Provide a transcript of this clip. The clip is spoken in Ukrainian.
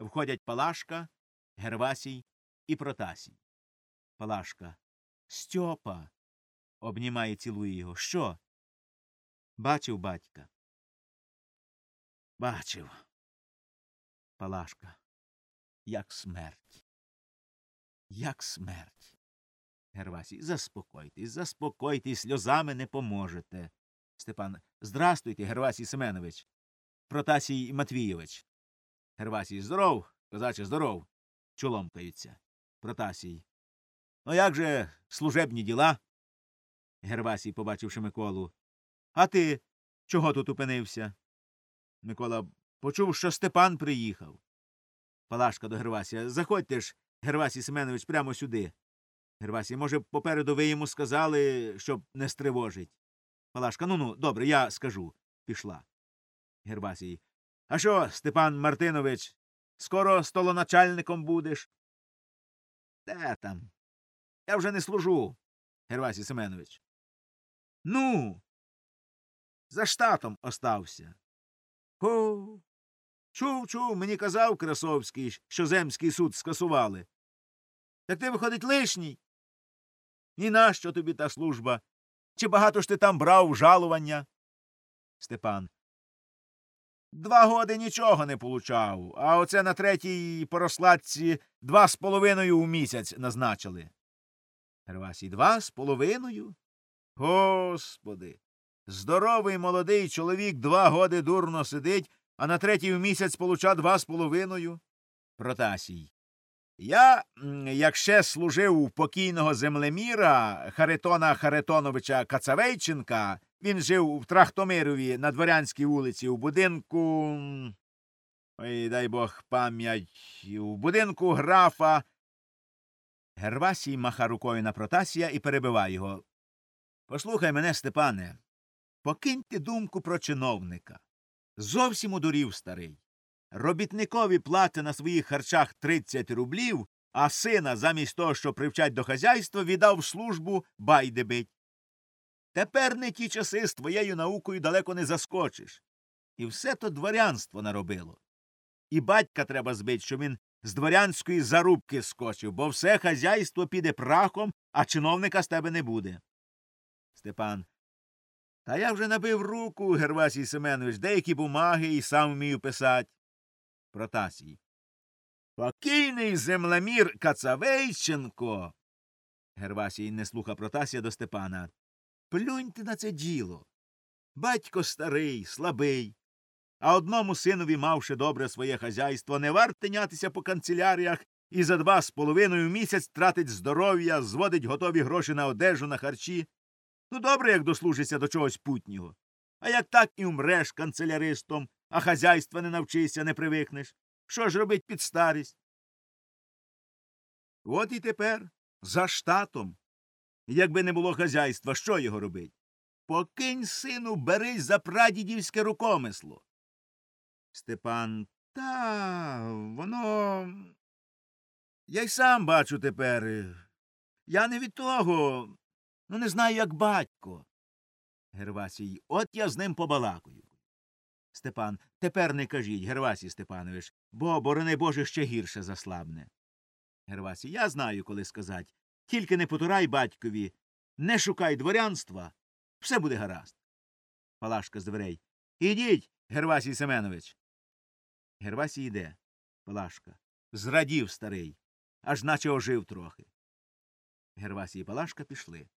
Входять Палашка, Гервасій і Протасій. Палашка. Стьопа. Обнімає, цілує його. Що? Бачив батька. Бачив. Палашка. Як смерть. Як смерть. Гервасій. Заспокойтесь, заспокойтесь, сльозами не поможете. Степан. Здрастуйте, Гервасій Семенович. Протасій Матвійович. Гервасій. Здоров, козаче, здоров. Чоломкаються. Протасій. Ну як же служебні діла? Гервасій, побачивши Миколу. А ти чого тут упинився? Микола почув, що Степан приїхав. Палашка до Гервасія. Заходьте ж, Гервасій Семенович, прямо сюди. Гервасій, може, попереду ви йому сказали, щоб не стривожить. Палашка, ну ну, добре, я скажу. Пішла. Гервасій. А що, Степан Мартинович, скоро столоначальником будеш? Де там? Я вже не служу, Гервасій Семенович. Ну. За штатом остався. Хо. Чув, чув, мені казав Красовський, що земський суд скасували. Так ти, виходить, лишній. І нащо тобі та служба? Чи багато ж ти там брав жалування? Степан. Два годи нічого не получав, а оце на третій поросладці два з половиною у місяць назначили. Гервасій, два з половиною? Господи. Здоровий молодий чоловік два годи дурно сидить, а на третій в місяць получа два з половиною. Протасій. Я, як ще служив у покійного землеміра Харитона Харитоновича Кацавейченка, він жив в Трахтомирові на Дворянській вулиці у будинку. Ой, дай Бог пам'ять, у будинку графа. Гервасій маха рукою на Протасія і перебиває його. Послухай мене, Степане, покиньте думку про чиновника. Зовсім удурів старий. Робітникові плати на своїх харчах 30 рублів, а сина, замість того, що привчать до хазяйства, віддав в службу байди бить. Тепер не ті часи з твоєю наукою далеко не заскочиш. І все то дворянство наробило. І батька треба збить, що він з дворянської зарубки скочив, бо все хазяйство піде прахом, а чиновника з тебе не буде. Степан. Та я вже набив руку, Гервасій Семенович, деякі бумаги і сам вмію писать. Протасій. Покійний землемір Кацавейченко. Гервасій не слуха Протасія до Степана. Плюньте на це діло. Батько старий, слабий. А одному синові, мавши добре своє хазяйство, не варт тинятися по канцеляріях і за два з половиною місяць тратить здоров'я, зводить готові гроші на одежу, на харчі. Ну, добре, як дослужишся до чогось путнього. А як так і умреш канцеляристом, а хазяйства не навчишся, не привикнеш. Що ж робить під старість? От і тепер за штатом. Якби не було хазяйства, що його робить? Покинь, сину, берись за прадідівське рукомисло. Степан. Та воно. Я й сам бачу тепер. Я не від того. Ну, не знаю, як батько. Гервасій. От я з ним побалакаю. Степан. Тепер не кажіть, Гервасій Степанович, бо, борони Боже, ще гірше заслабне. Гервасій. Я знаю, коли сказать. Тільки не потурай батькові, не шукай дворянства, все буде гаразд. Палашка з дверей. Ідіть, Гервасій Семенович. Гервасій йде. Палашка. Зрадів старий, аж наче ожив трохи. Гервасій і Палашка пішли.